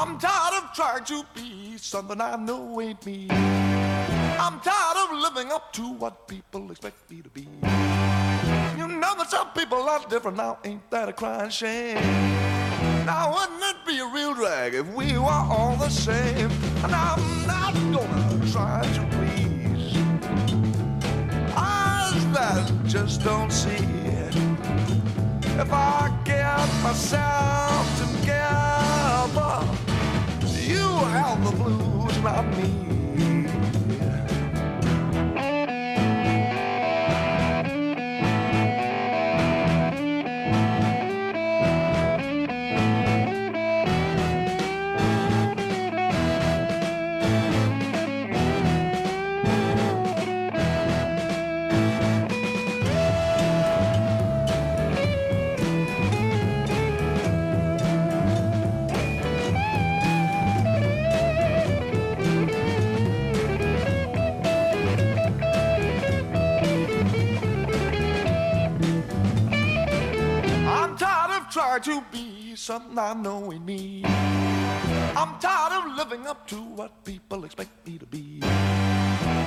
I'm tired of trying to be something I know ain't me. I'm tired of living up to what people expect me to be. You know that some people are different now, ain't that a crying shame? Now wouldn't it be a real drag if we were all the same? And I'm not gonna try to please eyes that just don't see. It. If I get myself blues, not me. Tired to be something I know ain't me. I'm tired of living up to what people expect me to be.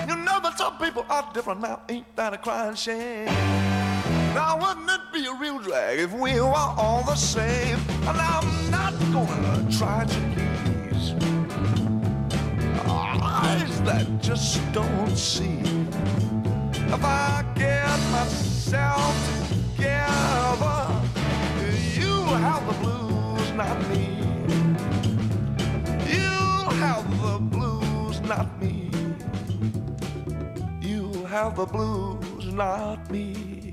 You know that some people are different now, ain't that a crying shame? Now wouldn't it be a real drag if we were all the same? And I'm not gonna try to please eyes that just don't see. If I get myself have the blues, not me.